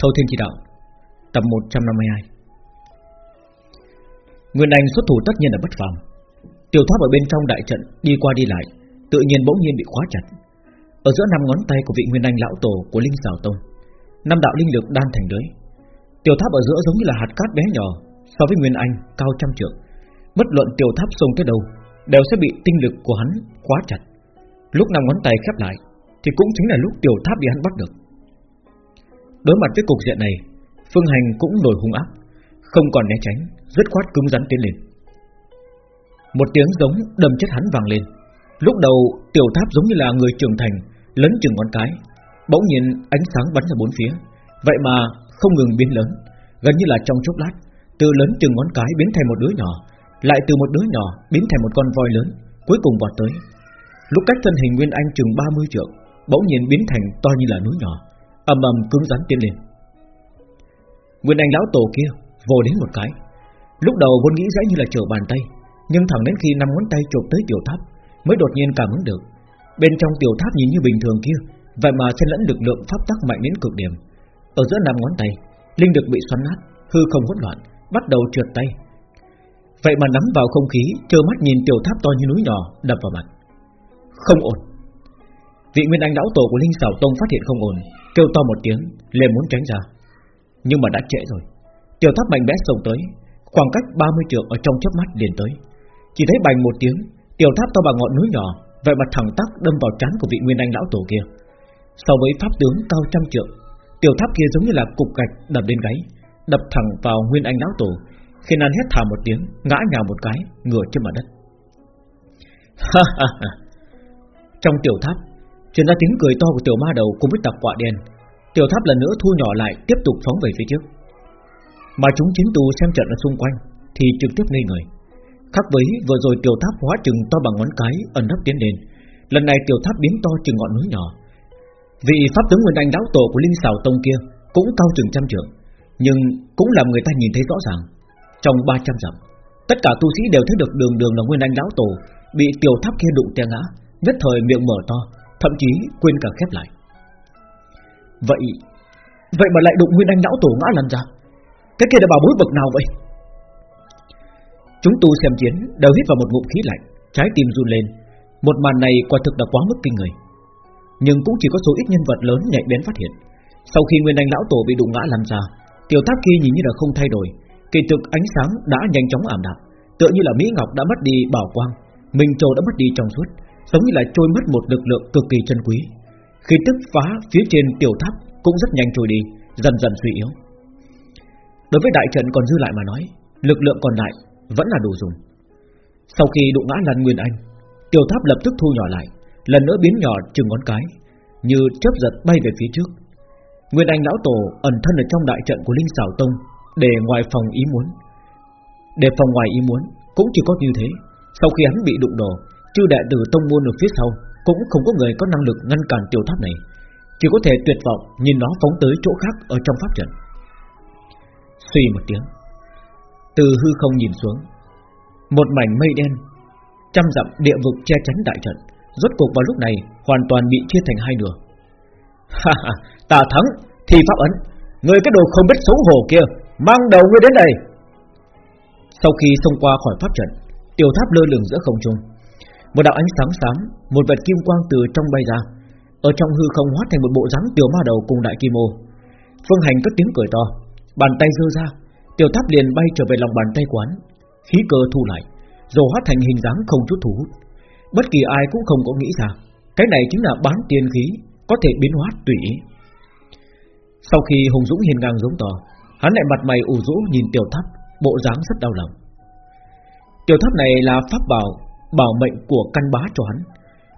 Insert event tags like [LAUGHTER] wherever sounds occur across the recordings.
Thâu Thiên Chỉ Đạo, Tập 152 Nguyên Anh xuất thủ tất nhiên là bất phàm. Tiểu thoát ở bên trong đại trận, Đi qua đi lại, Tự nhiên bỗng nhiên bị khóa chặt. Ở giữa năm ngón tay của vị Nguyên Anh lão tổ của Linh Sảo Tông, Năm đạo linh lực đan thành lưới Tiểu tháp ở giữa giống như là hạt cát bé nhỏ, So với Nguyên Anh cao trăm trượng. Bất luận tiểu tháp sông tới đâu, Đều sẽ bị tinh lực của hắn khóa chặt. Lúc năm ngón tay khép lại, Thì cũng chính là lúc tiểu tháp bị hắn bắt được. Đối mặt với cục diện này, Phương Hành cũng nổi hung ác, Không còn né tránh Rất khoát cứng rắn tiến lên. Một tiếng giống đầm chết hắn vang lên. Lúc đầu, tiểu tháp giống như là người trưởng thành, Lấn chừng ngón cái, Bỗng nhiên ánh sáng bắn ra bốn phía. Vậy mà không ngừng biến lớn, Gần như là trong chốc lát, Từ lớn chừng ngón cái biến thành một đứa nhỏ, Lại từ một đứa nhỏ biến thành một con voi lớn, Cuối cùng vọt tới. Lúc cách thân hình Nguyên Anh chừng 30 trượng, Bỗng nhiên biến thành to như là núi nhỏ ầm ầm cứng rắn tiến lên. Nguyên Anh lão tổ kia vồ đến một cái. Lúc đầu vốn nghĩ dễ như là trở bàn tay Nhưng thẳng đến khi năm ngón tay chụp tới tiểu tháp Mới đột nhiên cảm ứng được. Bên trong tiểu tháp nhìn như bình thường kia Vậy mà xen lẫn lực lượng pháp tắc mạnh đến cực điểm. Ở giữa năm ngón tay Linh lực bị xoắn nát, hư không hỗn loạn Bắt đầu trượt tay. Vậy mà nắm vào không khí Trơ mắt nhìn tiểu tháp to như núi nhỏ đập vào mặt. Không ổn. Vị Nguyên Anh lão tổ của Linh Sảo Tông phát hiện không ổn. Kêu to một tiếng liền muốn tránh ra. Nhưng mà đã trễ rồi. Tiểu tháp mạnh mẽ xông tới, Khoảng cách 30 trượng ở trong chớp mắt liền tới. Chỉ thấy bành một tiếng, Tiểu tháp to bằng ngọn núi nhỏ Vậy mà thẳng tắc đâm vào trán của vị Nguyên Anh lão tổ kia. So với pháp tướng cao trăm trượng, Tiểu tháp kia giống như là cục gạch đập lên gáy, Đập thẳng vào Nguyên Anh lão tổ Khi anh hét thả một tiếng, Ngã nhào một cái, ngửa trên mặt đất. [LAUGHS] Trong tiểu tháp truyền ra tiếng cười to của tiểu ma đầu cùng với tập quạ đen. Tiểu tháp lần nữa thu nhỏ lại, Tiếp tục phóng về phía trước. Mà chúng chiến tù xem trận ở xung quanh, Thì trực tiếp ngây người. Khác với vừa rồi tiểu tháp hóa chừng to bằng ngón cái, Ẩn nấp tiến lên Lần này tiểu tháp biến to chừng ngọn núi nhỏ. Vị pháp tướng nguyên anh đáo tổ của linh xảo tông kia Cũng cao chừng trăm trượng, Nhưng cũng làm người ta nhìn thấy rõ ràng. Trong 300 dặm, Tất cả tu sĩ đều thấy được đường đường là nguyên anh lão tổ Bị tiểu tháp kia đụng té ngã, Nhất thời miệng mở to. Thậm chí quên cả khép lại. Vậy Vậy mà lại đụng nguyên anh lão tổ ngã lần ra. Cái kia là bảo bối bậc nào vậy? Chúng tu xem chiến, Đều hít vào một ngụm khí lạnh, Trái tim run lên. Một màn này quả thực là quá mức kinh người. Nhưng cũng chỉ có số ít nhân vật lớn nhạy bén phát hiện. Sau khi nguyên anh lão tổ bị đụng ngã lăn ra, Tiểu tháp kia nhìn như là không thay đổi. Kỳ thực ánh sáng đã nhanh chóng ảm đạm, Tựa như là Mỹ Ngọc đã mất đi bảo quang, Minh Châu đã mất đi trong suốt. Giống như là trôi mất một lực lượng cực kỳ chân quý. Khi tức phá phía trên tiểu tháp Cũng rất nhanh trôi đi, Dần dần suy yếu. Đối với đại trận còn dư lại mà nói, Lực lượng còn lại vẫn là đủ dùng. Sau khi đụng ngã lần Nguyên Anh, Tiểu tháp lập tức thu nhỏ lại, Lần nữa biến nhỏ chừng ngón cái, Như chớp giật bay về phía trước. Nguyên Anh lão tổ ẩn thân ở trong đại trận của Linh Sảo Tông Để ngoài phòng ý muốn. Để phòng ngoài ý muốn Cũng chỉ có như thế. Sau khi hắn bị đụng đổ Chư đệ tử tông môn ở phía sau Cũng không có người có năng lực ngăn cản tiểu tháp này Chỉ có thể tuyệt vọng Nhìn nó phóng tới chỗ khác ở trong pháp trận. Suy một tiếng Từ hư không nhìn xuống Một mảnh mây đen Trăm dặm địa vực che chắn đại trận Rốt cuộc vào lúc này Hoàn toàn bị chia thành hai nửa. [LAUGHS] Ha ha, ta thắng Thì pháp ấn Người cái đồ không biết xấu hổ kia Mang đầu ngươi đến đây. Sau khi xông qua khỏi pháp trận Tiểu tháp lơ lửng giữa không trung một đạo ánh sáng sáng, Một vệt kim quang từ trong bay ra. Ở trong hư không hóa thành một bộ dáng tiểu ma đầu cùng đại kim ô. Phương hành cất tiếng cười to Bàn tay giơ ra Tiểu tháp liền bay trở về lòng bàn tay quán. Khí cơ thu lại Rồi hóa thành hình dáng không chút thu hút. Bất kỳ ai cũng không có nghĩ ra Cái này chính là bán tiên khí Có thể biến hóa tùy ý. Sau khi Hùng Dũng hiền ngang giống to Hắn lại mặt mày ủ rũ nhìn tiểu tháp Bộ dáng rất đau lòng. Tiểu tháp này là pháp bảo Bảo mệnh của căn bá cho hắn.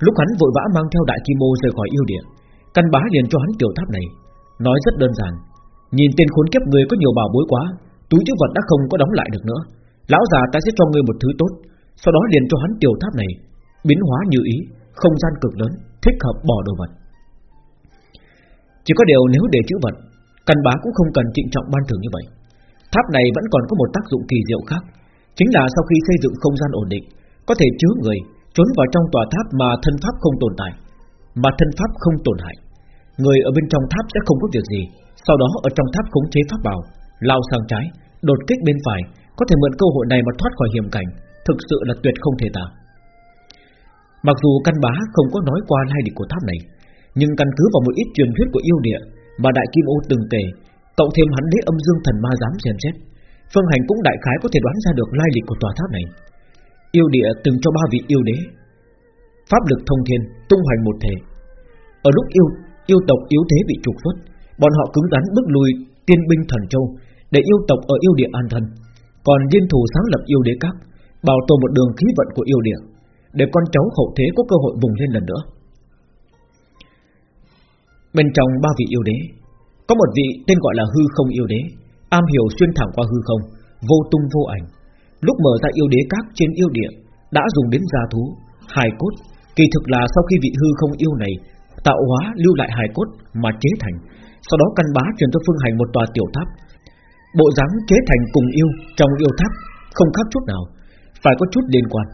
Lúc hắn vội vã mang theo đại kim ô rời khỏi yêu địa Căn bá liền cho hắn tiểu tháp này. Nói rất đơn giản, Nhìn tên khốn kiếp người có nhiều bảo bối quá, Túi chữ vật đã không có đóng lại được nữa. Lão già ta sẽ cho ngươi một thứ tốt, Sau đó liền cho hắn tiểu tháp này, Biến hóa như ý, Không gian cực lớn, Thích hợp bỏ đồ vật. Chỉ có điều nếu để chữ vật, Căn bá cũng không cần trịnh trọng ban thưởng như vậy. Tháp này vẫn còn có một tác dụng kỳ diệu khác, Chính là sau khi xây dựng không gian ổn định có thể chứa người Trốn vào trong tòa tháp mà thân pháp không tồn tại Mà thân pháp không tồn hại. Người ở bên trong tháp sẽ không có việc gì Sau đó ở trong tháp khống chế pháp bảo Lao sang trái, đột kích bên phải Có thể mượn cơ hội này mà thoát khỏi hiểm cảnh Thực sự là tuyệt không thể tả. Mặc dù căn bá không có nói qua lai lịch của tháp này Nhưng căn cứ vào một ít truyền thuyết của yêu địa Mà Đại Kim Ô từng kể Cộng thêm hắn đế âm dương thần ma dám xem xét Phương Hành cũng đại khái có thể đoán ra được lai lịch của tòa tháp này. Yêu địa từng cho ba vị yêu đế. Pháp lực thông thiên, Tung hoành một thể. Ở lúc yêu yêu tộc yếu thế bị trục xuất, Bọn họ cứng rắn bước lùi tiên binh thần châu Để yêu tộc ở yêu địa an thân Còn liên thủ sáng lập yêu đế các, Bảo tồn một đường khí vận của yêu địa Để con cháu hậu thế có cơ hội vùng lên lần nữa. Bên trong ba vị yêu đế, Có một vị tên gọi là hư không yêu đế, Am hiểu xuyên thẳng qua hư không, Vô tung vô ảnh. Lúc mở ra yêu đế các trên yêu địa Đã dùng đến gia thú, hài cốt. Kỳ thực là sau khi vị hư không yêu này Tạo hóa lưu lại hài cốt mà chế thành Sau đó căn bá truyền cho Phương Hành một tòa tiểu tháp. Bộ dáng chế thành cùng yêu Trong yêu tháp không khác chút nào Phải có chút liên quan.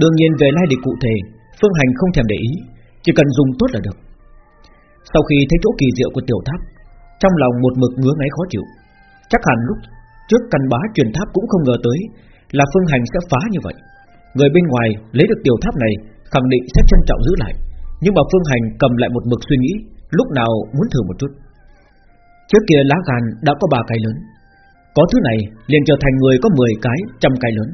Đương nhiên về lai lịch cụ thể Phương Hành không thèm để ý Chỉ cần dùng tốt là được. Sau khi thấy chỗ kỳ diệu của tiểu tháp Trong lòng một mực ngứa ngáy khó chịu Chắc hẳn lúc trước căn bá truyền tháp cũng không ngờ tới Là Phương Hành sẽ phá như vậy. Người bên ngoài lấy được tiểu tháp này, Khẳng định sẽ trân trọng giữ lại. Nhưng mà Phương Hành cầm lại một mực suy nghĩ, Lúc nào muốn thử một chút. Trước kia lá gan đã có ba cái lớn. Có thứ này liền trở thành người có 10 cái, trăm cái lớn.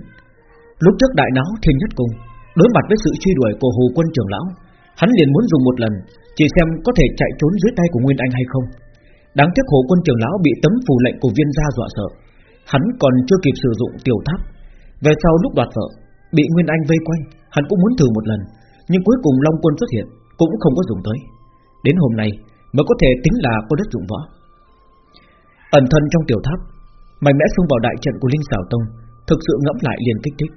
Lúc trước đại náo thiên nhất cung, Đối mặt với sự truy đuổi của Hồ quân trưởng lão, Hắn liền muốn dùng một lần, Chỉ xem có thể chạy trốn dưới tay của Nguyên Anh hay không. Đáng tiếc Hồ quân trưởng lão bị tấm phù lệnh của viên gia dọa sợ. Hắn còn chưa kịp sử dụng tiểu tháp. Về sau lúc đoạt vợ, Bị Nguyên Anh vây quanh, Hắn cũng muốn thử một lần, Nhưng cuối cùng Long quân xuất hiện Cũng không có dùng tới. Đến hôm nay mới có thể tính là có đất dụng võ. Ẩn thân trong tiểu tháp, Mạnh mẽ xông vào đại trận của Linh Sảo Tông, Thực sự ngẫm lại liền kích thích.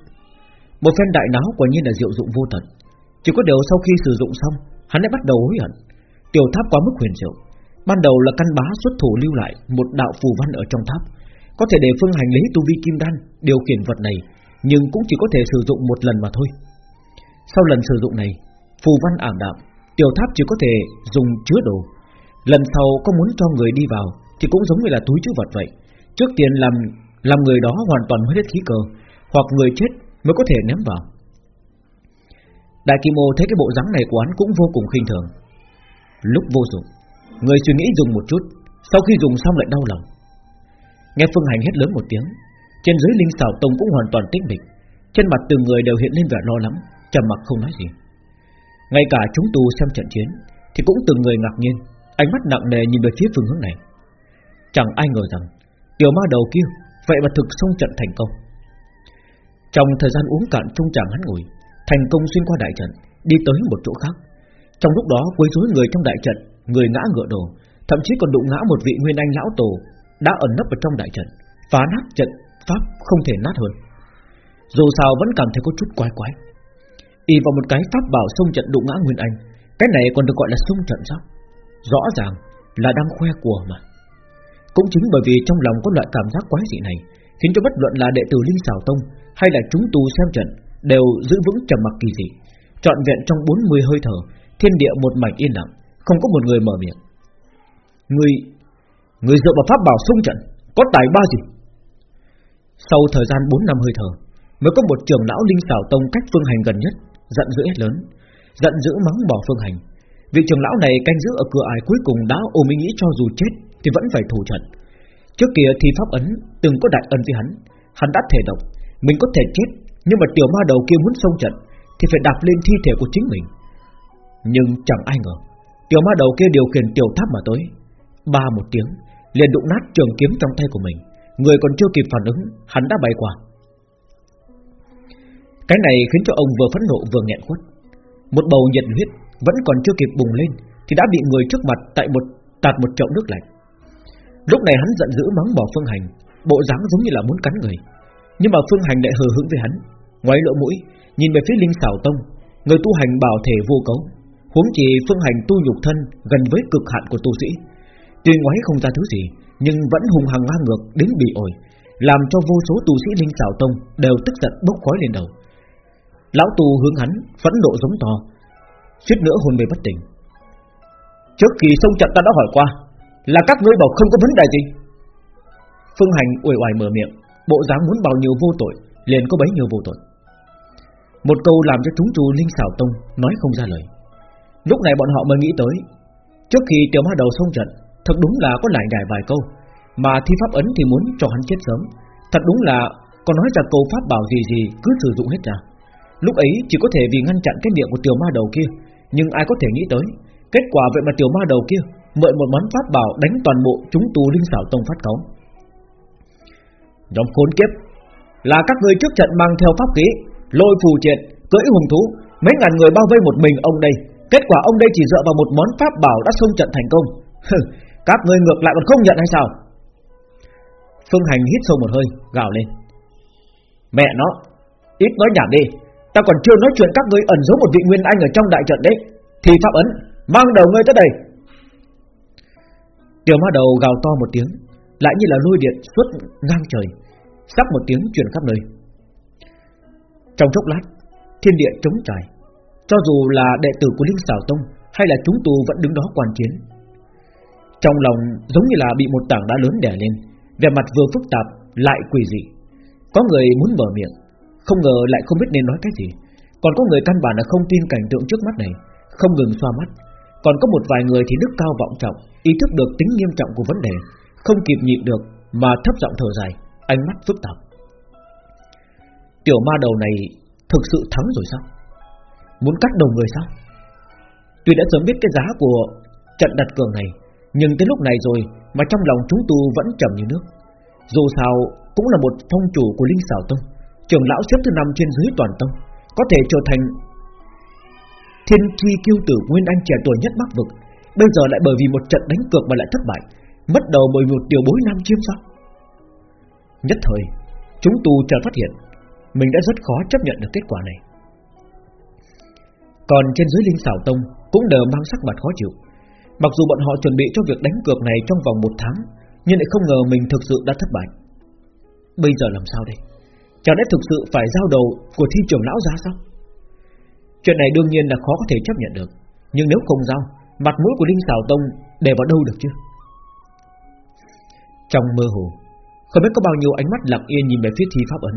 Một phen đại náo quả nhiên là diệu dụng vô tận. Chỉ có điều sau khi sử dụng xong, Hắn đã bắt đầu hối hận. Tiểu tháp quá mức huyền diệu, Ban đầu là căn bá xuất thủ lưu lại Một đạo phù văn ở trong tháp. Có thể để phương hành lấy tu vi kim đan, Điều khiển vật này, Nhưng cũng chỉ có thể sử dụng một lần mà thôi. Sau lần sử dụng này, Phù văn ảm đạm, Tiểu tháp chỉ có thể dùng chứa đồ. Lần sau có muốn cho người đi vào, Thì cũng giống như là túi chứa vật vậy. Trước tiên làm làm người đó hoàn toàn mất hết khí cơ, Hoặc người chết mới có thể ném vào. Đại Kim Ô thấy cái bộ dáng này của hắn cũng vô cùng khinh thường. Lúc vô dụng, Người suy nghĩ dùng một chút, Sau khi dùng xong lại đau lòng. Nghe Phương Hành hét lớn một tiếng, Trên dưới linh xảo tông cũng hoàn toàn tĩnh mịch. Trên mặt từng người đều hiện lên vẻ lo lắng, trầm mặc không nói gì. Ngay cả chúng tu xem trận chiến, Thì cũng từng người ngạc nhiên, Ánh mắt nặng nề nhìn về phía phương hướng này. Chẳng ai ngờ rằng, Tiểu ma đầu kia Vậy mà thực xong trận thành công. Trong thời gian uống cạn trung tràng hắn ngồi, Thành công xuyên qua đại trận, Đi tới một chỗ khác. Trong lúc đó quấy rối người trong đại trận, Người ngã ngựa đổ, Thậm chí còn đụng ngã một vị nguyên anh lão tổ đã ẩn nấp ở trong đại trận. Phá nát trận pháp không thể nát hơn. Dù sao vẫn cảm thấy có chút quái quái. Y vào một cái pháp bảo xông trận đụng ngã nguyên anh. Cái này còn được gọi là xông trận sao? Rõ ràng là đang khoe của mà. Cũng chính bởi vì trong lòng có loại cảm giác quái dị này, Khiến cho bất luận là đệ tử Linh Sảo Tông Hay là chúng tu xem trận Đều giữ vững trầm mặc kỳ dị, Trọn vẹn trong 40 hơi thở, Thiên địa một mảnh yên lặng, Không có một người mở miệng. Người Người dựa vào pháp bảo sung trận, Có tài ba gì? Sau thời gian 4 năm hơi thở, Mới có một trưởng lão Linh Sảo Tông cách phương hành gần nhất, Giận dữ hết lớn. Giận dữ mắng bỏ phương hành. Vị trưởng lão này canh giữ ở cửa ải cuối cùng đã ôm ý nghĩ cho dù chết Thì vẫn phải thủ trận. Trước kia thì pháp ấn từng có đại ân với hắn Hắn đã thể độc, Mình có thể chết, Nhưng mà tiểu ma đầu kia muốn xông trận Thì phải đạp lên thi thể của chính mình. Nhưng chẳng ai ngờ, Tiểu ma đầu kia điều khiển tiểu tháp mà tới. Ba một tiếng, liền đụng nát trường kiếm trong tay của mình. Người còn chưa kịp phản ứng, Hắn đã bay qua. Cái này khiến cho ông vừa phẫn nộ vừa nghẹn khuất. Một bầu nhiệt huyết Vẫn còn chưa kịp bùng lên Thì đã bị người trước mặt tại một, tạt một chậu nước lạnh. Lúc này hắn giận dữ mắng bỏ Phương Hành, Bộ dáng giống như là muốn cắn người. Nhưng mà Phương Hành lại hờ hững với hắn, Ngoái lỗ mũi, Nhìn về phía Linh Sảo Tông. Người tu hành bảo thể vô cấu, Huống chỉ Phương Hành tu nhục thân Gần với cực hạn của tu sĩ. Tuy ngoái không ra thứ gì, Nhưng vẫn hùng hằng ngang ngược đến bị ổi, Làm cho vô số tu sĩ Linh Sảo Tông Đều tức giận bốc khói lên đầu. Lão tu hướng hắn phẫn nộ giống to, suýt nữa hôn mê bất tỉnh. Trước khi sông trận ta đã hỏi qua, Là các ngươi bảo không có vấn đề gì? Phương Hành uể oải mở miệng, Bộ dáng muốn bao nhiêu vô tội, Liền có bấy nhiêu vô tội. Một câu làm cho chúng chú Linh xảo Tông Nói không ra lời. Lúc này bọn họ mới nghĩ tới, Trước khi tiểu ma đầu sông trận Thật đúng là có lại nhải vài câu. Mà thi pháp ấn thì muốn cho hắn chết sớm. Thật đúng là còn nói ra câu pháp bảo gì gì Cứ sử dụng hết ra. Lúc ấy chỉ có thể vì ngăn chặn cái miệng của tiểu ma đầu kia Nhưng ai có thể nghĩ tới. Kết quả vậy mà tiểu ma đầu kia Mượn một món pháp bảo đánh toàn bộ chúng tù linh xảo tông phát cáu Nhóm khốn kiếp Là các người trước trận mang theo pháp khí Lôi phù triện, cưỡi hùng thú Mấy ngàn người bao vây một mình ông đây. Kết quả ông đây chỉ dựa vào một món pháp bảo đã xông trận thành công. [LAUGHS] Các người ngược lại còn không nhận hay sao? Phương Hành hít sâu một hơi, Gào lên. Mẹ nó, Ít nói nhảm đi. Ta còn chưa nói chuyện các ngươi ẩn giấu một vị nguyên anh ở trong đại trận đấy. Thì pháp ấn, Mang đầu ngươi tới đây. Tiểu ma đầu gào to một tiếng, Lại như là lôi điện suốt ngang trời Sắc một tiếng truyền khắp nơi. Trong chốc lát, Thiên địa trống trải. Cho dù là đệ tử của Linh Xảo Tông Hay là chúng tù vẫn đứng đó quan chiến. Trong lòng giống như là bị một tảng đá lớn đè lên, Vẻ mặt vừa phức tạp Lại quỷ dị. Có người muốn mở miệng, Không ngờ lại không biết nên nói cái gì. Còn có người căn bản là không tin cảnh tượng trước mắt này, Không ngừng xoa mắt. Còn có một vài người thì đức cao vọng trọng, Ý thức được tính nghiêm trọng của vấn đề, Không kịp nhịn được mà thấp giọng thở dài, Ánh mắt phức tạp. Tiểu ma đầu này Thực sự thắng rồi sao? Muốn cắt đầu người sao? Tuy đã sớm biết cái giá của trận đặt cược này nhưng tới lúc này rồi Mà trong lòng chúng tu vẫn trầm như nước. Dù sao, cũng là một phong chủ của Linh Sảo Tông, Trưởng lão xếp thứ năm trên dưới toàn tông, Có thể trở thành Thiên tri kiêu tử Nguyên Anh trẻ tuổi nhất Bắc Vực. Bây giờ lại bởi vì một trận đánh cược mà lại thất bại, Mất đầu bởi một tiểu bối nam chiêm sao? Nhất thời, Chúng tu chợt phát hiện, Mình đã rất khó chấp nhận được kết quả này. Còn trên dưới Linh Xảo Tông Cũng đều mang sắc mặt khó chịu. Mặc dù bọn họ chuẩn bị cho việc đánh cược này Trong vòng một tháng, Nhưng lại không ngờ mình thực sự đã thất bại. Bây giờ làm sao đây? Chẳng lẽ thực sự phải giao đầu Của thi trưởng lão ra sao? Chuyện này đương nhiên là khó có thể chấp nhận được, Nhưng nếu không giao, Mặt mũi của Linh Sào Tông để vào đâu được chứ? Trong mơ hồ, Không biết có bao nhiêu ánh mắt lặng yên nhìn về phía thi pháp ấn,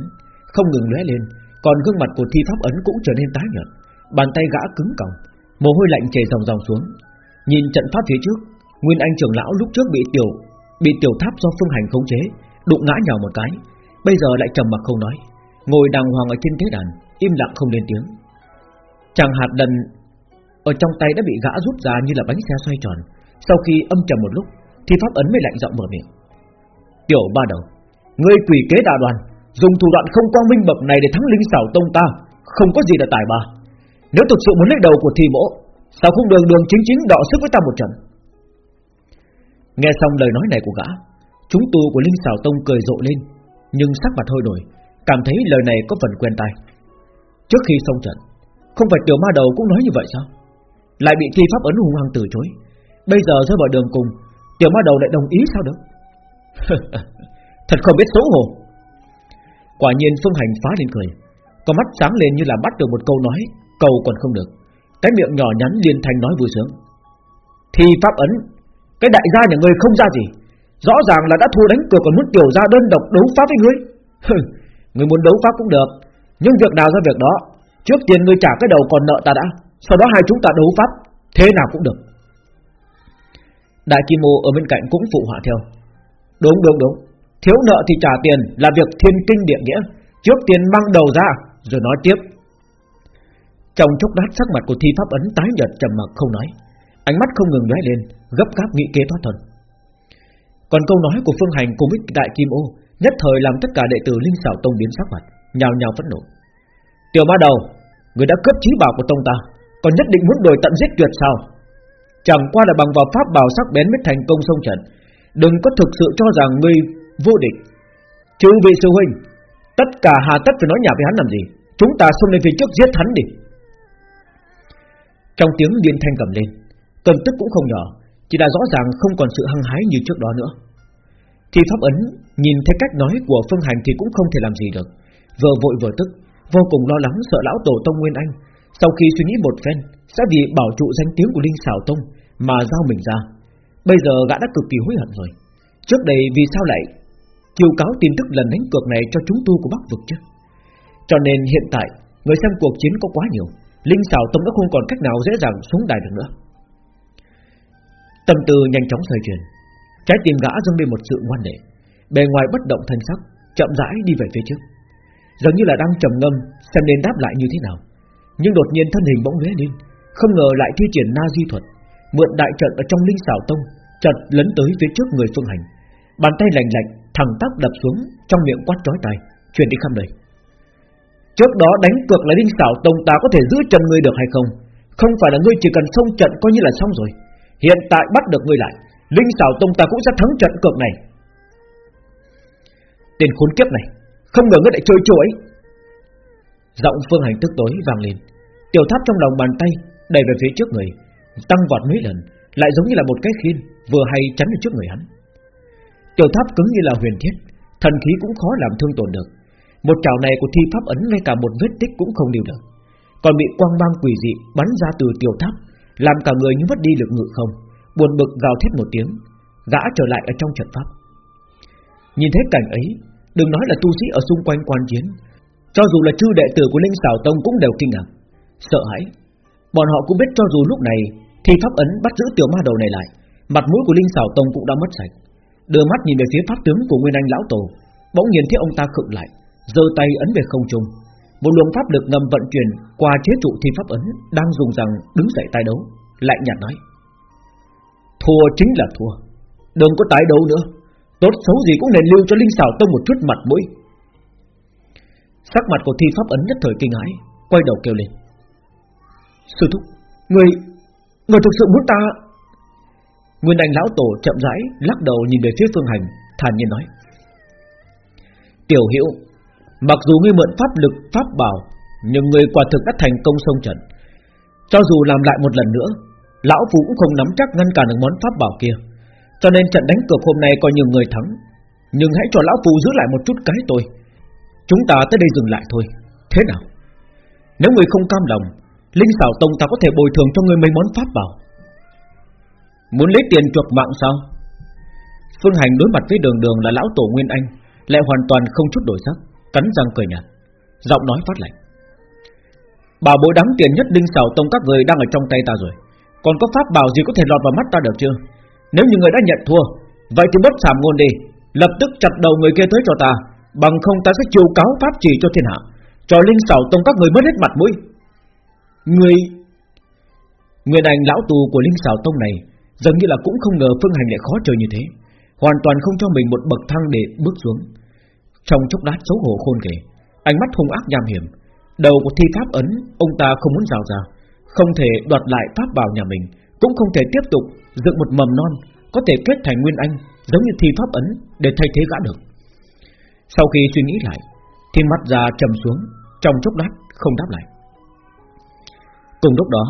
Không ngừng lóe lên, Còn gương mặt của thi pháp ấn cũng trở nên tái nhợt, Bàn tay gã cứng còng, Mồ hôi lạnh chảy dòng dòng xuống Nhìn trận pháp phía trước Nguyên Anh trưởng lão lúc trước bị tiểu Bị tiểu tháp do phương hành khống chế Đụng ngã nhào một cái Bây giờ lại trầm mặc không nói Ngồi đàng hoàng ở trên thế đàn Im lặng không lên tiếng Chàng hạt đần ở trong tay đã bị gã rút ra như là bánh xe xoay tròn. Sau khi âm trầm một lúc, thì pháp ấn mới lạnh giọng mở miệng. Tiểu ba đầu, ngươi quỷ kế đa đoàn, dùng thủ đoạn không quang minh bậc này để thắng linh xảo tông ta, không có gì là tài ba. Nếu thực sự muốn lấy đầu của thi mỗ, sao không đường đường chính chính đọ sức với ta một trận? Nghe xong lời nói này của gã, chúng tu của linh sảo tông cười rộ lên, nhưng sắc mặt hơi đổi, cảm thấy lời này có phần quen tai. Trước khi xong trận, không phải tiểu ma đầu cũng nói như vậy sao? Lại bị thi pháp ấn hung hăng từ chối Bây giờ rơi vào đường cùng Tiểu ma đầu lại đồng ý sao được [LAUGHS] Thật không biết xấu hổ Quả nhiên Phương Hành phá lên cười có mắt sáng lên như là bắt được một câu nói Cầu còn không được cái miệng nhỏ nhắn liên thanh nói vui sướng. Thì pháp ấn, Cái đại gia nhà ngươi không ra gì. Rõ ràng là đã thua đánh cược còn muốn tiểu ra đơn độc đấu pháp với ngươi. Ngươi muốn đấu pháp cũng được. Nhưng việc nào ra việc đó? Trước tiên ngươi trả cái đầu còn nợ ta đã. Sau đó hai chúng ta đấu pháp, Thế nào cũng được. Đại Kim Mô ở bên cạnh cũng phụ họa theo. Đúng đúng đúng. Thiếu nợ thì trả tiền là việc thiên kinh địa nghĩa. Trước tiên mang đầu ra, Rồi nói tiếp. Trong chốc lát sắc mặt của thi pháp ấn tái nhợt trầm mặc không nói. Ánh mắt không ngừng lóe lên, Gấp gáp nghĩ kế thoát thân Còn câu nói của Phương Hành cùng với Đại Kim Ô, Nhất thời làm tất cả đệ tử Linh xảo Tông biến sắc mặt Nhào nhào phẫn nộ. Tiểu ba đầu, Người đã cướp trí bảo của Tông ta, còn nhất định muốn đổi tận giết tuyệt sao? Chẳng qua là bằng vào pháp bảo sắc bén mới thành công sông trận. Đừng có thực sự cho rằng ngươi vô địch. Chứ vị sư huynh, Tất cả hà tất phải nói nhà với hắn làm gì? Chúng ta xông lên phía trước giết hắn đi. Trong tiếng điên thanh cầm lên Cầm tức cũng không nhỏ, Chỉ là rõ ràng không còn sự hăng hái như trước đó nữa. Thì pháp ấn, Nhìn thấy cách nói của phương hành thì cũng không thể làm gì được. Vừa vội vừa tức, Vô cùng lo lắng sợ lão tổ tông Nguyên Anh, sau khi suy nghĩ một phen, Sẽ vì bảo trụ danh tiếng của Linh Xảo Tông Mà giao mình ra. Bây giờ gã đã cực kỳ hối hận rồi. Trước đây vì sao lại Chiêu cáo tin tức lần đánh cược này cho chúng tu của Bắc Vực chứ? Cho nên hiện tại, Người xem cuộc chiến có quá nhiều. Linh xảo tông đã không còn cách nào dễ dàng xuống đài được nữa. Tâm tư nhanh chóng xoay chuyển. Trái tim gã dâng lên một sự ngoan lệ Bề ngoài bất động thanh sắc, Chậm rãi đi về phía trước. Giống như là đang trầm ngâm Xem nên đáp lại như thế nào. Nhưng đột nhiên thân hình bỗng lóe lên, Không ngờ lại thi triển na di thuật. Mượn đại trận ở trong linh xảo tông Chợt lấn tới phía trước người phương hành. Bàn tay lạnh lạnh, thẳng tắp đập xuống Trong miệng quát chói tai, Truyền đi khắp nơi. Trước đó đánh cược là linh Sảo tông ta có thể giữ chân ngươi được hay không? Không phải là ngươi chỉ cần xông trận coi như là xong rồi. Hiện tại bắt được ngươi lại, Linh Sảo tông ta cũng sẽ thắng trận cược này. Tiền khốn kiếp này, Không ngờ ngươi lại chơi chỗ ấy. Giọng phương hành tức tối vang lên. Tiểu tháp trong lòng bàn tay, Đẩy về phía trước người, Tăng vọt mấy lần, Lại giống như là một cái khiên, Vừa hay chắn ở trước người hắn. Tiểu tháp cứng như là huyền thiết, Thần khí cũng khó làm thương tổn được. Một chảo này của thi pháp ấn ngay cả một vết tích cũng không điều được. Còn bị quang băng quỷ dị bắn ra từ tiểu tháp, Làm cả người như mất đi lực ngự không, Buồn bực gào thét một tiếng, Gã trở lại ở trong trận pháp. Nhìn thấy cảnh ấy, Đừng nói là tu sĩ ở xung quanh quan chiến, Cho dù là chư đệ tử của Linh sảo Tông cũng đều kinh ngạc, Sợ hãi. Bọn họ cũng biết cho dù lúc này Thì pháp ấn bắt giữ tiểu ma đầu này lại, Mặt mũi của Linh sảo Tông cũng đã mất sạch. Đưa mắt nhìn về phía pháp tướng của Nguyên Anh Lão Tổ, Bỗng nhìn thấy ông ta khựng lại giơ tay ấn về không trung. Một luồng pháp lực ngầm vận chuyển Qua chế trụ thi pháp ấn Đang dùng rằng đứng dậy tái đấu Lạnh nhạt nói Thua chính là thua Đừng có tái đấu nữa. Tốt xấu gì cũng nên lưu cho Linh Xảo Tông một chút mặt mũi. Sắc mặt của thi pháp ấn nhất thời kinh hãi Quay đầu kêu lên Sư thúc Người Người thực sự muốn ta? Nguyên Anh lão tổ chậm rãi lắc đầu nhìn về phía Phương Hành, thản nhiên nói: "Tiểu Hữu, mặc dù ngươi mượn pháp lực pháp bảo, nhưng ngươi quả thực đã thành công sông trận. Cho dù làm lại một lần nữa, lão Phú cũng không nắm chắc ngăn cản được món pháp bảo kia. Cho nên trận đánh cược hôm nay coi như người thắng, nhưng hãy cho lão Phú giữ lại một chút cái tôi. Chúng ta tới đây dừng lại thôi. Thế nào? Nếu ngươi không cam lòng, Linh xảo tông ta có thể bồi thường cho ngươi mấy món pháp bảo." Muốn lấy tiền chuộc mạng sao Phương Hành đối mặt với đường đường là lão tổ Nguyên Anh Lại hoàn toàn không chút đổi sắc Cắn răng cười nhạt. Giọng nói phát lạnh. Bảo bối đáng tiền nhất đinh xảo tông các người đang ở trong tay ta rồi. Còn có pháp bảo gì có thể lọt vào mắt ta được chưa? Nếu như người đã nhận thua, Vậy thì bất sàm ngôn đi. Lập tức chặt đầu người kia tới cho ta. Bằng không ta sẽ chiêu cáo pháp chỉ cho thiên hạ. Cho linh xảo tông các người mất hết mặt mũi. Người người đàn lão tù của linh xảo tông này Dường như là cũng không ngờ Phương Hành lại khó chơi như thế. Hoàn toàn không cho mình một bậc thang để bước xuống. Trong chốc lát xấu hổ khôn kể. Ánh mắt hung ác nham hiểm. Đầu của thi pháp ấn Ông ta không muốn rào ra. Không thể đoạt lại pháp bảo nhà mình Cũng không thể tiếp tục dựng một mầm non Có thể kết thành nguyên anh Giống như thi pháp ấn để thay thế gã được. Sau khi suy nghĩ lại Thiên mắt ra trầm xuống Trong chốc lát không đáp lại. Cùng lúc đó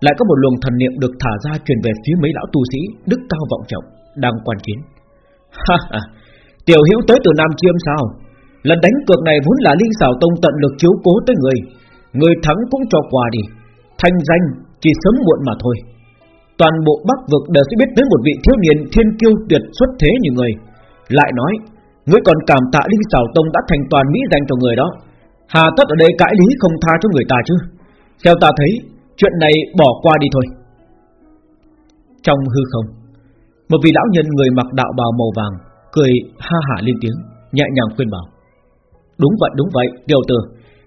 lại có một luồng thần niệm được thả ra truyền về phía mấy lão tu sĩ đức cao vọng trọng đang quan chiến. Ha ha, tiểu hữu tới từ Nam Chiêm sao? Lần đánh cược này vốn là linh Sảo tông tận lực chiếu cố tới người, người thắng cũng cho quà đi. Thanh danh chỉ sớm muộn mà thôi. Toàn bộ Bắc vực đều sẽ biết tới một vị thiếu niên thiên kiêu tuyệt xuất thế như người. Lại nói, ngươi còn cảm tạ linh Sảo tông đã thành toàn mỹ danh cho người đó. Hà tất ở đây cãi lý không tha cho người ta chứ? Theo ta thấy, Chuyện này bỏ qua đi thôi Trong hư không Một vị lão nhân người mặc đạo bào màu vàng Cười ha hả lên tiếng, Nhẹ nhàng khuyên bảo. Đúng vậy đúng vậy tiểu tử.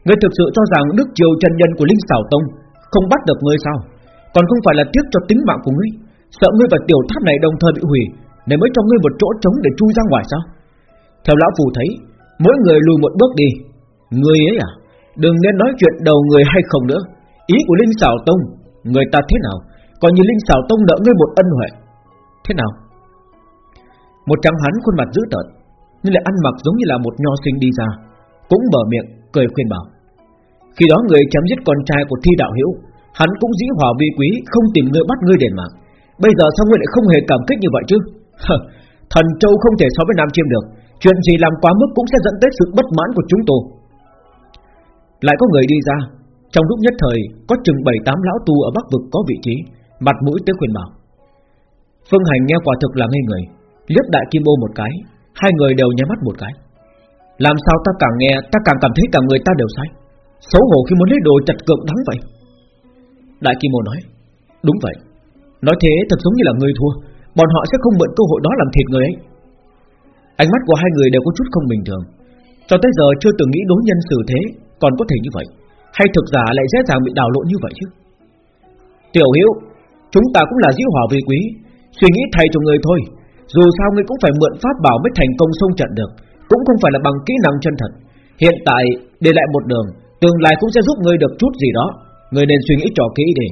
Ngươi thực sự cho rằng đức triều chân nhân của Linh Sảo Tông Không bắt được ngươi sao? Còn không phải là tiếc cho tính mạng của ngươi, Sợ ngươi và tiểu tháp này đồng thời bị hủy, Nên mới cho ngươi một chỗ trống để chui ra ngoài sao? Theo lão phù thấy, Mỗi người lùi một bước đi. Ngươi ấy à Đừng nên nói chuyện đầu người hay không nữa. Ý của Linh Sảo Tông, Người ta thế nào? Còn như Linh Sảo Tông nợ ngươi một ân huệ. Thế nào? Một trắng hắn khuôn mặt dữ tợn, Nhưng lại ăn mặc giống như là một nho sinh đi ra, Cũng mở miệng, cười khuyên bảo. Khi đó người chém giết con trai của thi đạo hiểu Hắn cũng dĩ hòa vi quý, Không tìm người bắt ngươi đền mạng. Bây giờ sao ngươi lại không hề cảm kích như vậy chứ? Thần Châu không thể so với Nam Chiêm được, Chuyện gì làm quá mức cũng sẽ dẫn tới sự bất mãn của chúng tôi. Lại có người đi ra, trong lúc nhất thời, Có chừng bảy tám lão tu ở Bắc Vực có vị trí, Mặt mũi tới khuyên bảo. Phương Hành nghe quả thực là ngây người liếc đại kim ô một cái, Hai người đều nháy mắt một cái. Làm sao ta càng nghe, ta càng cảm thấy cả người ta đều sai Xấu hổ khi muốn lấy đồ chặt cược đắng vậy. Đại kim ô nói, Đúng vậy. Nói thế thật giống như là người thua, Bọn họ sẽ không mượn cơ hội đó làm thịt người ấy. Ánh mắt của hai người đều có chút không bình thường. Cho tới giờ chưa từng nghĩ đối nhân xử thế, Còn có thể như vậy. Hay thực giả lại dễ dàng bị đào lộn như vậy chứ? Tiểu Hiếu, Chúng ta cũng là diễu hòa vi quý, Suy nghĩ thay cho người thôi. Dù sao ngươi cũng phải mượn pháp bảo mới thành công xông trận được, Cũng không phải là bằng kỹ năng chân thật. Hiện tại, để lại một đường, Tương lai cũng sẽ giúp ngươi được chút gì đó. Ngươi nên suy nghĩ trò kỹ đi.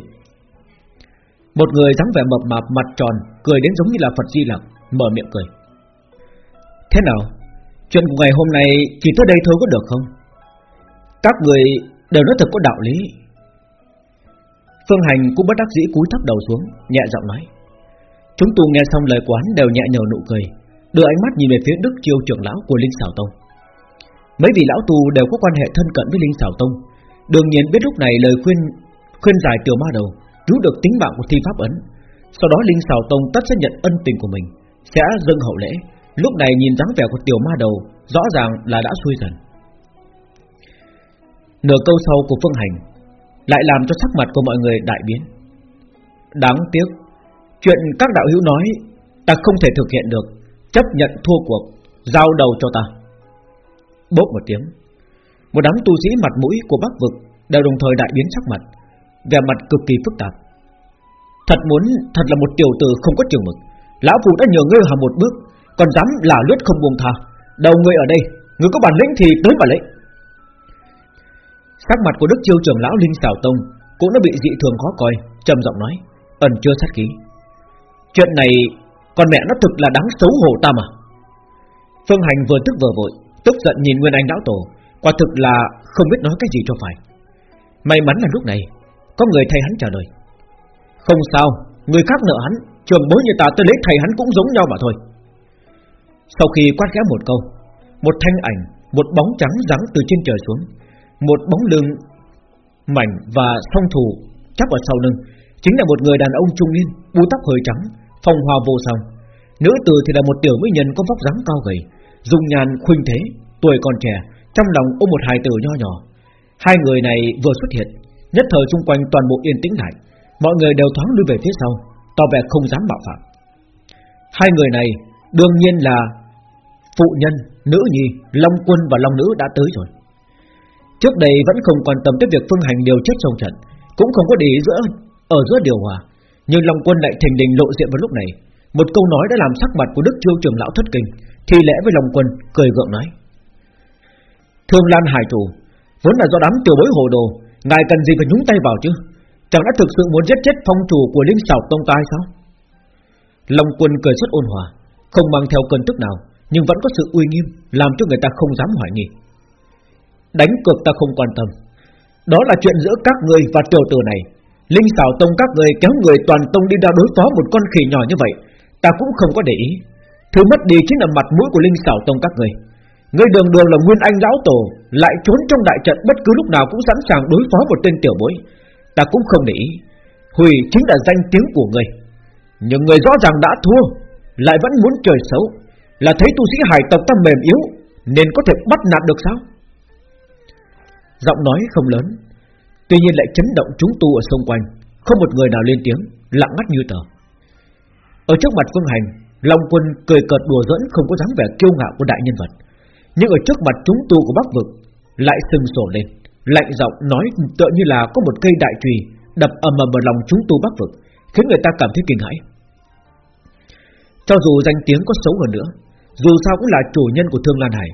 Một người dáng vẻ mập mạp, mặt tròn, Cười đến giống như là Phật Di Lặc, Mở miệng cười. Thế nào? Chuyện của ngày hôm nay chỉ tới đây thôi có được không? Các người đều nói thật có đạo lý. Phương Hành cũng bất đắc dĩ cúi thấp đầu xuống, Nhẹ giọng nói. Chúng tu nghe xong lời quán đều nhẹ nhở nụ cười, Đưa ánh mắt nhìn về phía Đức Chiêu trưởng lão của Linh Sảo Tông. Mấy vị lão tu đều có quan hệ thân cận với Linh Sảo Tông. Đương nhiên biết lúc này lời khuyên khuyên giải tiểu ma đầu, Cứu được tính mạng của thi pháp ấn. Sau đó Linh Sảo Tông tất sẽ nhận ân tình của mình, Sẽ dâng hậu lễ. Lúc này nhìn dáng vẻ của tiểu ma đầu, Rõ ràng là đã xuôi dần. Nửa câu sau của Phương Hành, Lại làm cho sắc mặt của mọi người đại biến. Đáng tiếc Chuyện các đạo hữu nói, Ta không thể thực hiện được. Chấp nhận thua cuộc, Giao đầu cho ta. Bốp một tiếng, Một đám tu sĩ mặt mũi của Bắc Vực Đều đồng thời đại biến sắc mặt, Vẻ mặt cực kỳ phức tạp. Thật muốn, thật là một tiểu tử không có trường mực. Lão phụ đã nhờ ngươi hàng một bước, Còn dám là lướt không buông tha. Đầu ngươi ở đây, Ngươi có bản lĩnh thì tới mà lấy. Sắc mặt của Đức Chiêu trưởng lão Linh Sảo Tông Cũng đã bị dị thường khó coi, trầm giọng nói, Ẩn chưa sát khí. Chuyện này Con mẹ nó thực là đáng xấu hổ ta mà. Phương Hành vừa tức vừa vội Tức giận nhìn Nguyên Anh lão tổ Quả thực là không biết nói cái gì cho phải. May mắn là lúc này Có người thay hắn trả lời. Không sao, người khác nợ hắn Trường bối như ta tôi lấy thầy hắn cũng giống nhau mà thôi. Sau khi quát ghé một câu Một thanh ảnh Một bóng trắng rắn từ trên trời xuống Một bóng lưng mảnh và song thủ chắc ở sau lưng Chính là một người đàn ông trung niên bù tóc hơi trắng Phong hoa vô song. Nữ tử thì là một tiểu mỹ nhân có vóc dáng cao gầy Dung nhan khuynh thế Tuổi còn trẻ Trong lòng ôm một hài tử nho nhỏ. Hai người này vừa xuất hiện Nhất thời xung quanh toàn bộ yên tĩnh lại. Mọi người đều thoáng lui về phía sau Tỏ vẻ không dám bạo phạm. Hai người này đương nhiên là Phụ nhân, nữ nhi, Long quân và Long nữ đã tới rồi. Trước đây vẫn không quan tâm tới việc phương hành điều chết trong trận Cũng không có để ý giữa ở giữa điều hòa, Nhưng Long quân lại thành đình lộ diện vào lúc này. Một câu nói đã làm sắc mặt của Đức Chiêu trưởng lão thất kinh Thì lẽ với Long quân, cười gượng nói. Thương Lan Hải chủ Vốn là do đám tiểu bối hồ đồ, Ngài cần gì phải nhúng tay vào chứ? Chẳng đã thực sự muốn giết chết phong chủ của Linh Sảo Tông tai sao? Long quân cười rất ôn hòa, Không mang theo cơn tức nào, Nhưng vẫn có sự uy nghiêm, Làm cho người ta không dám hoài nghi. Đánh cược ta không quan tâm. Đó là chuyện giữa các ngươi và tiểu tử này. Linh Sảo Tông các người kéo người toàn tông đi ra đối phó một con khỉ nhỏ như vậy. Ta cũng không có để ý. Thứ mất đi chính là mặt mũi của Linh Sảo Tông các người. Người đường đường là Nguyên Anh Lão Tổ, Lại trốn trong đại trận bất cứ lúc nào cũng sẵn sàng đối phó một tên tiểu bối. Ta cũng không để ý. Hủy chính là danh tiếng của người. Nhưng người rõ ràng đã thua, Lại vẫn muốn trời xấu. Là thấy tu sĩ hải tộc ta mềm yếu, Nên có thể bắt nạt được sao? Giọng nói không lớn. Tuy nhiên lại chấn động chúng tu ở xung quanh. Không một người nào lên tiếng, Lặng ngắt như tờ. Ở trước mặt Phương Hành, Long quân cười cợt đùa dẫn Không có dáng vẻ kiêu ngạo của đại nhân vật. Nhưng ở trước mặt chúng tu của Bắc Vực, Lại sừng sổ lên, Lạnh giọng nói tựa như là có một cây đại trùy Đập ầm ầm vào lòng chúng tu Bắc Vực, Khiến người ta cảm thấy kinh hãi. Cho dù danh tiếng có xấu hơn nữa, Dù sao cũng là chủ nhân của Thương Lan Hải.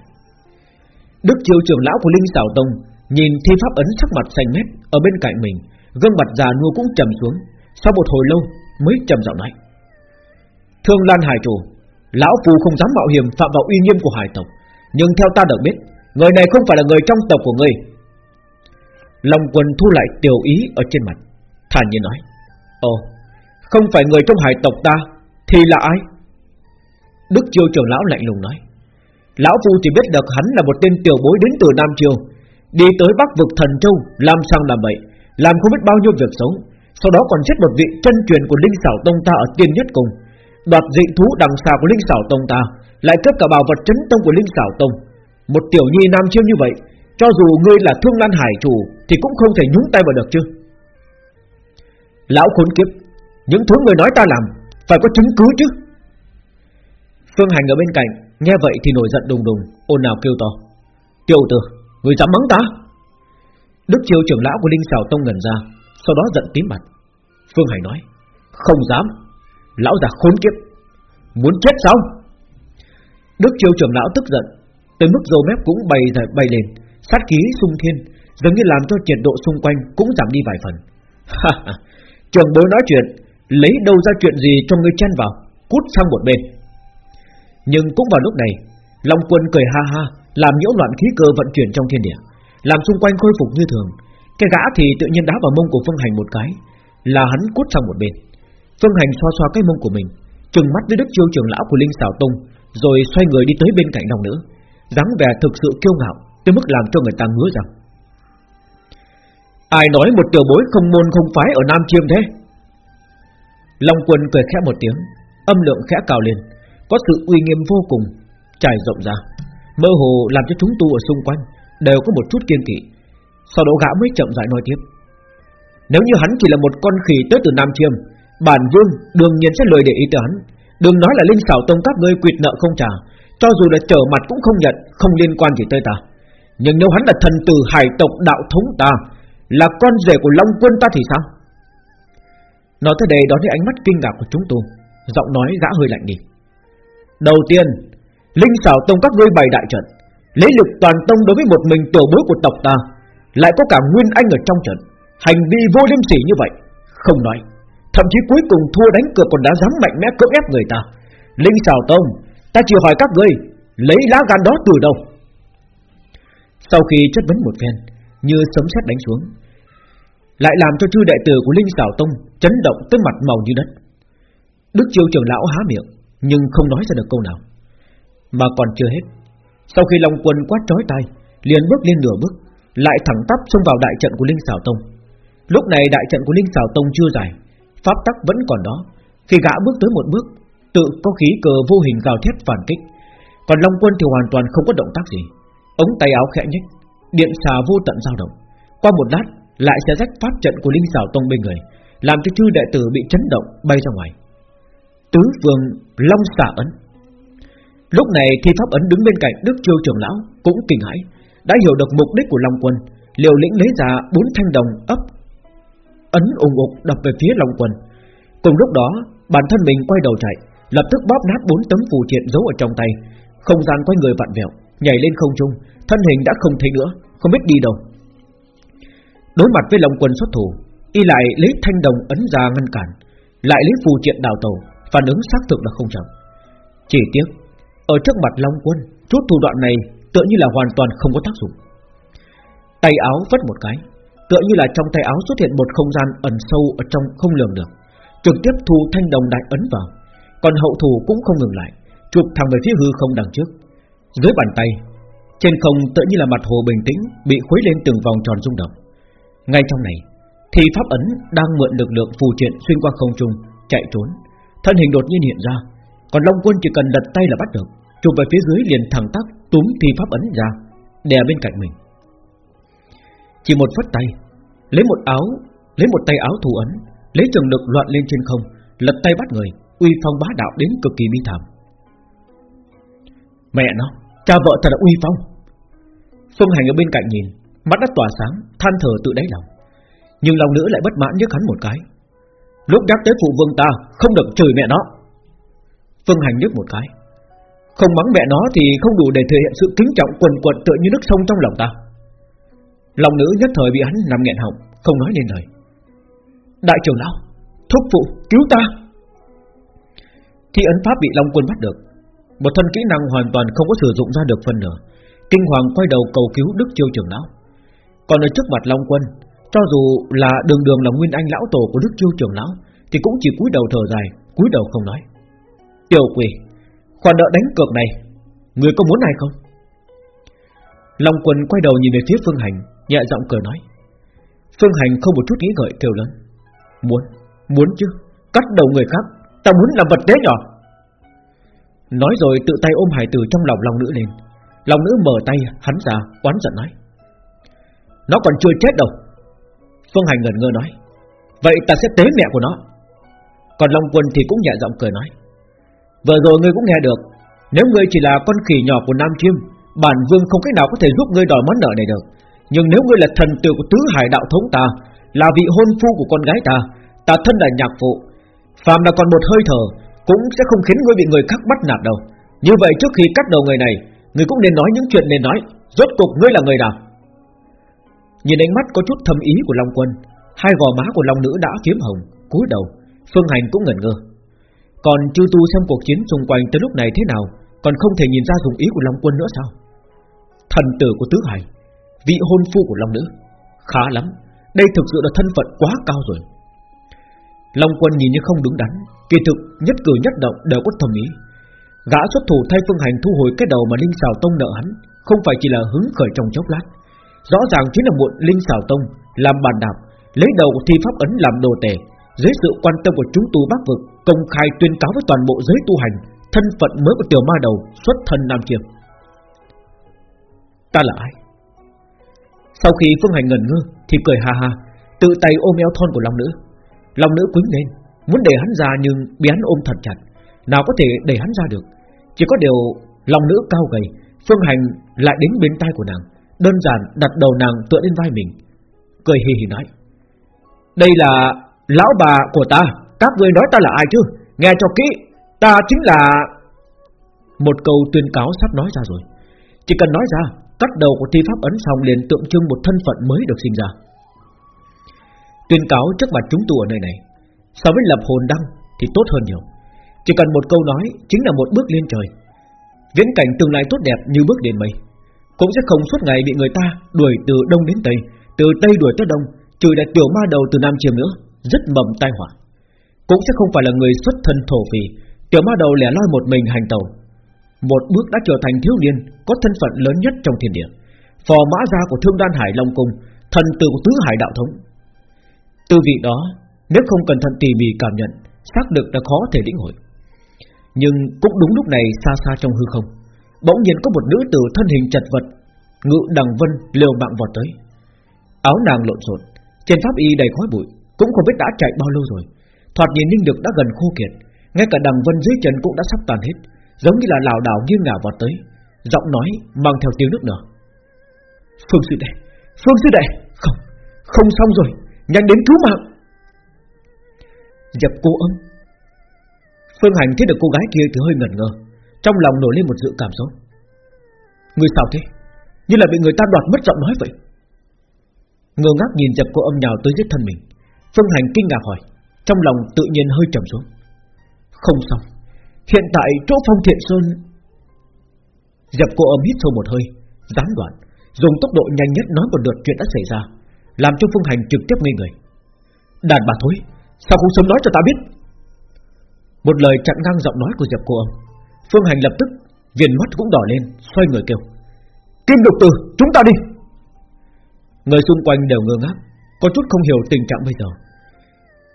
Đức triều trưởng lão của Linh Sảo Tông Nhìn thi pháp ấn sắc mặt xanh mét Ở bên cạnh mình, Gương mặt già nua cũng trầm xuống. Sau một hồi lâu mới trầm giọng nói, Thương Lan Hải chủ, Lão Phù không dám mạo hiểm phạm vào uy nghiêm của hải tộc, Nhưng theo ta được biết, Người này không phải là người trong tộc của ngươi. Long quần thu lại tiểu ý ở trên mặt, Thản nhiên nói, Ồ, Không phải người trong hải tộc ta Thì là ai? Đức Chiêu trưởng lão lạnh lùng nói, Lão Phu chỉ biết được hắn là một tên tiểu bối đến từ Nam Triều Đi tới Bắc vực thần châu Làm sang làm bậy Làm không biết bao nhiêu việc xấu. Sau đó còn giết một vị chân truyền của Linh Sảo Tông ta ở tiên nhất cùng Đoạt dị thú đằng xa của Linh Sảo Tông ta, Lại cướp cả bảo vật chấn tông của Linh Sảo Tông. Một tiểu nhi nam chiêu như vậy, Cho dù ngươi là thương lan hải chủ, Thì cũng không thể nhúng tay vào được chứ. Lão khốn kiếp, Những thứ người nói ta làm, Phải có chứng cứ chứ. Phương Hành ở bên cạnh, Nghe vậy thì nổi giận đùng đùng ôn nào kêu to. Tiểu tử Người dám mắng ta? Đức triều trưởng lão của Linh sào Tông ngẩn ra, Sau đó giận tím mặt. Phương hải nói, Không dám, Lão già khốn kiếp, Muốn chết sao? Đức triều trưởng lão tức giận, Tới mức dầu mép cũng bay ra, bay lên, Sát khí sung thiên, Giống như làm cho nhiệt độ xung quanh cũng giảm đi vài phần. [LAUGHS] Trường bối nói chuyện, Lấy đâu ra chuyện gì cho ngươi chen vào, Cút sang một bên. Nhưng cũng vào lúc này, Long quân cười ha ha làm nhiễu loạn khí cơ vận chuyển trong thiên địa, Làm xung quanh khôi phục như thường. Cái gã thì tự nhiên đá vào mông của Phương Hành một cái, Là hắn cút sang một bên. Phương Hành xoa xoa cái mông của mình, Trừng mắt với đức chiêu trưởng lão của Linh Sảo Tông, Rồi xoay người đi tới bên cạnh đồng nữ, dáng vẻ thực sự kiêu ngạo, Tới mức làm cho người ta ngứa rằng, Ai nói một tiểu bối không môn không phái ở Nam Chiêm thế? Long quân cười khẽ một tiếng, Âm lượng khẽ cao lên, Có sự uy nghiêm vô cùng, Trải rộng ra. Mơ hồ làm cho chúng tu ở xung quanh Đều có một chút kiên kỵ. Sau đó gã mới chậm rãi nói tiếp. Nếu như hắn chỉ là một con khỉ tới từ Nam Chiêm, Bản vương đương nhiên sẽ lời để ý tới hắn. Đừng nói là linh xảo tông các ngươi quyệt nợ không trả, Cho dù là trở mặt cũng không nhận, Không liên quan gì tới ta. Nhưng nếu hắn là thần tử hải tộc đạo thống ta, Là con rể của Long quân ta thì sao? Nói tới đây đó thấy ánh mắt kinh ngạc của chúng tôi Giọng nói gã hơi lạnh đi. Đầu tiên Linh xảo tông các ngươi bày đại trận, Lấy lực toàn tông đối với một mình tiểu bối của tộc ta, Lại có cả Nguyên Anh ở trong trận, Hành vi vô liêm sỉ như vậy, Không nói. Thậm chí cuối cùng thua đánh cược còn đã dám mạnh mẽ cưỡng ép người ta. Linh xảo tông, Ta chỉ hỏi các ngươi, Lấy lá gan đó từ đâu? Sau khi chất vấn một phen, Như sấm sét đánh xuống, Lại làm cho chư đệ tử của Linh xảo tông Chấn động tới mặt màu như đất. Đức chiêu trưởng lão há miệng, Nhưng không nói ra được câu nào. Mà còn chưa hết. Sau khi Long quân quát trói tay liền bước lên nửa bước, Lại thẳng tắp xông vào đại trận của Linh Sảo tông. Lúc này đại trận của Linh Sảo tông chưa dài Pháp tắc vẫn còn đó. Khi gã bước tới một bước, Tự có khí cờ vô hình gào thét phản kích. Còn Long Quân thì hoàn toàn không có động tác gì. Ống tay áo khẽ nhích Điện xà vô tận dao động. Qua một lát, lại sẽ rách pháp trận của Linh Sảo tông bên người, Làm cho chư đệ tử bị chấn động Bay ra ngoài. Tứ vương Long xà ấn. Lúc này thi pháp ấn đứng bên cạnh Đức Chiêu trưởng lão cũng kinh hãi Đã hiểu được mục đích của Long Quân Liều lĩnh lấy ra bốn thanh đồng ấp ấn ủng ục đập về phía Long Quân. Cùng lúc đó, bản thân mình quay đầu chạy, lập tức bóp nát bốn tấm phù triện giấu ở trong tay, không gian quay người vặn vẹo, nhảy lên không trung, thân hình đã không thấy nữa, không biết đi đâu. Đối mặt với Long Quân xuất thủ, y lại lấy thanh đồng ấn ra ngăn cản, lại lấy phù triện đào tẩu, phản ứng xác thực là không chậm. Chỉ tiếc, ở trước mặt Long Quân, chút thủ đoạn này tựa như là hoàn toàn không có tác dụng. Tay áo vất một cái, Tựa như là trong tay áo xuất hiện một không gian ẩn sâu ở trong không lường được. Trực tiếp thu thanh đồng đại ấn vào Còn hậu thủ cũng không ngừng lại Chụp thẳng về phía hư không đằng trước. Dưới bàn tay Trên không tựa như là mặt hồ bình tĩnh Bị khuấy lên từng vòng tròn rung động. Ngay trong này Thì pháp ấn đang mượn lực lượng phù triện xuyên qua không trung Chạy trốn. Thân hình đột nhiên hiện ra còn Long Quân chỉ cần lật tay là bắt được. Chụp về phía dưới liền thẳng tắc túm thi pháp ấn ra, Đè bên cạnh mình. Chỉ một phất tay, Lấy một áo, Lấy một tay áo thủ ấn, Lấy trường lực loạn lên trên không, Lật tay bắt người, Uy phong bá đạo đến cực kỳ bi thảm. Mẹ nó, Cha vợ thật là uy phong. Phương Hành ở bên cạnh nhìn, Mắt đã tỏa sáng, Than thở tự đáy lòng. Nhưng lòng nữ lại bất mãn nhức hắn một cái. Lúc nhắc tới phụ vương ta, Không được chửi mẹ nó. Phương Hành nhức một cái. Không mắng mẹ nó thì không đủ để thể hiện sự kính trọng quần quật tựa như nước sông trong lòng ta. Lòng nữ nhất thời bị hắn nằm nghẹn họng, Không nói nên lời. Đại trưởng lão, Thúc phụ, cứu ta. Thi ấn pháp bị Long quân bắt được. Một thân kỹ năng hoàn toàn không có sử dụng ra được phần nửa. Kinh hoàng quay đầu cầu cứu Đức Chiêu trưởng lão. Còn ở trước mặt Long quân, Cho dù là đường đường là nguyên anh lão tổ của Đức Chiêu trưởng lão, Thì cũng chỉ cúi đầu thở dài, cúi đầu không nói. Tiểu quỷ Khoản nợ đánh cược này Người có muốn này không? Long quân quay đầu nhìn về phía Phương Hành Nhẹ giọng cười nói Phương Hành không một chút nghĩ ngợi kêu lớn Muốn, muốn chứ Cắt đầu người khác Ta muốn làm vật tế nhỏ Nói rồi tự tay ôm hải tử trong lòng lòng nữ lên. Lòng nữ mở tay hắn ra oán giận nói Nó còn chưa chết đâu. Phương Hành ngẩn ngơ nói Vậy ta sẽ tế mẹ của nó. Còn Long Quân thì cũng nhẹ giọng cười nói Vừa rồi ngươi cũng nghe được. Nếu ngươi chỉ là con khỉ nhỏ của Nam Chiêm, Bản vương không cách nào có thể giúp ngươi đòi món nợ này được. Nhưng nếu ngươi là thần tử của tứ hải đạo thống ta, Là vị hôn phu của con gái ta Ta thân là nhạc phụ. Phạm là còn một hơi thở, Cũng sẽ không khiến ngươi bị người khác bắt nạt đâu. Như vậy trước khi cắt đầu người này, Ngươi cũng nên nói những chuyện nên nói. Rốt cuộc ngươi là người nào? Nhìn ánh mắt có chút thâm ý của Long Quân, Hai gò má của Long Nữ đã phiếm hồng, cúi đầu, Phương Hành cũng ngẩn ngơ. Còn chư tu xem cuộc chiến xung quanh tới lúc này thế nào, Còn không thể nhìn ra dùng ý của Long Quân nữa sao? Thần tử của Tứ Hải, Vị hôn phu của Long Nữ, Khá lắm, Đây thực sự là thân phận quá cao rồi. Long Quân nhìn như không đúng đắn, Kỳ thực nhất cử nhất động đều có thầm ý. Gã xuất thủ thay phương hành thu hồi cái đầu mà Linh Sào Tông nợ hắn, Không phải chỉ là hứng khởi trong chốc lát. Rõ ràng chính là muộn Linh Sào Tông Làm bàn đạp, Lấy đầu của thi pháp ấn làm đồ tể, Dưới sự quan tâm của chúng tu bác vực Công khai tuyên cáo với toàn bộ giới tu hành, Thân phận mới của tiểu ma đầu Xuất thân Nam Chiêm. Ta là ai? Sau khi Phương Hành ngẩn ngơ, Thì cười ha ha, Tự tay ôm eo thon của Long Nữ. Long Nữ quýnh lên, Muốn để hắn ra nhưng bị hắn ôm thật chặt, Nào có thể để hắn ra được. Chỉ có điều Long Nữ cao gầy, Phương Hành lại đến bên tai của nàng, Đơn giản đặt đầu nàng tựa lên vai mình, Cười hì hì nói, Đây là lão bà của ta. Các người nói ta là ai chứ? Nghe cho kỹ. Ta chính là Một câu tuyên cáo sắp nói ra rồi. Chỉ cần nói ra, Cắt đầu của thi pháp ấn xong liền tượng trưng một thân phận mới được sinh ra. Tuyên cáo trước mặt chúng tu ở nơi này. So với lập hồn đăng thì tốt hơn nhiều. Chỉ cần một câu nói chính là một bước lên trời. Viễn cảnh tương lai tốt đẹp như bước đến mây. Cũng sẽ không suốt ngày bị người ta đuổi từ đông đến tây, Từ tây đuổi tới đông, Trừ đại tiểu ma đầu từ nam chiêm nữa, Rất mầm tai họa. Cũng sẽ không phải là người xuất thân thổ phỉ, Tiểu ma đầu lẻ loi một mình hành tàu Một bước đã trở thành thiếu niên Có thân phận lớn nhất trong thiên địa. Phò mã gia của thương đan hải Long Cung Thần tử của tứ hải đạo thống. Từ vị đó Nếu không cẩn thận tỉ mỉ cảm nhận Xác được đã khó thể lĩnh hội. Nhưng cũng đúng lúc này xa xa trong hư không Bỗng nhiên có một nữ tử thân hình chật vật Ngự đằng vân liều mạng vọt tới. Áo nàng lộn xộn Trên pháp y đầy khói bụi Cũng không biết đã chạy bao lâu rồi. Thoạt nhìn linh lực đã gần khô kiệt, Ngay cả đằng vân dưới chân cũng đã sắp tàn hết, Giống như là lảo đảo nghiêng ngả vọt tới, Giọng nói mang theo tiếng nước nở. Phương sư đệ, Phương sư đệ, Không Không xong rồi, Nhanh đến cứu mạng. Dập cô âm. Phương Hành thấy được cô gái kia thì hơi ngẩn ngơ, Trong lòng nổi lên một dự cảm xấu. Người sao thế? Như là bị người ta đoạt mất giọng nói vậy. Ngơ ngác nhìn dập cô âm nhào tới giết thân mình. Phương Hành kinh ngạc hỏi. Trong lòng tự nhiên hơi trầm xuống. Không xong. Hiện tại chỗ phong thiện sơn Dập cô âm hít sâu một hơi, Gián đoạn, Dùng tốc độ nhanh nhất nói một lượt chuyện đã xảy ra, Làm cho Phương Hành trực tiếp ngây người. Đàn bà thối, Sao không sớm nói cho ta biết? Một lời chặn ngang giọng nói của dẹp cô âm, Phương Hành lập tức Viền mắt cũng đỏ lên, Xoay người kêu, Kim độc tử, chúng ta đi. Người xung quanh đều ngơ ngác, Có chút không hiểu tình trạng bây giờ.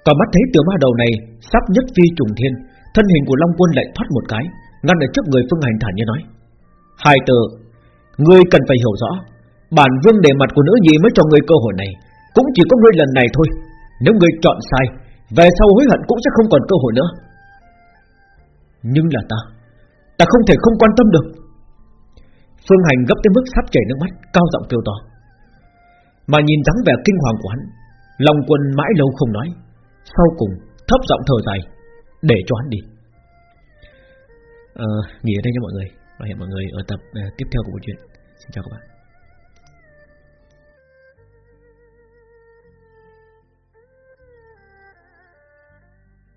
Còn mắt thấy tiểu ma đầu này Sắp nhất phi trùng thiên, Thân hình của Long Quân lại thoát một cái, Ngăn ở trước người Phương Hành thản như nói. Hai tử Ngươi cần phải hiểu rõ, Bản vương để mặt của nữ nhi mới cho ngươi cơ hội này, Cũng chỉ có ngươi lần này thôi. Nếu ngươi chọn sai, Về sau hối hận cũng sẽ không còn cơ hội nữa. Nhưng là ta Ta không thể không quan tâm được. Phương Hành gấp tới mức sắp chảy nước mắt, Cao giọng kêu to. Mà nhìn dáng vẻ kinh hoàng của hắn, Long quân mãi lâu không nói. Sau cùng thấp giọng thở dài Để cho hắn đi. À, Nghỉ ở đây nha mọi người. Và hẹn mọi người ở tập uh, tiếp theo của bộ truyện. Xin chào các bạn.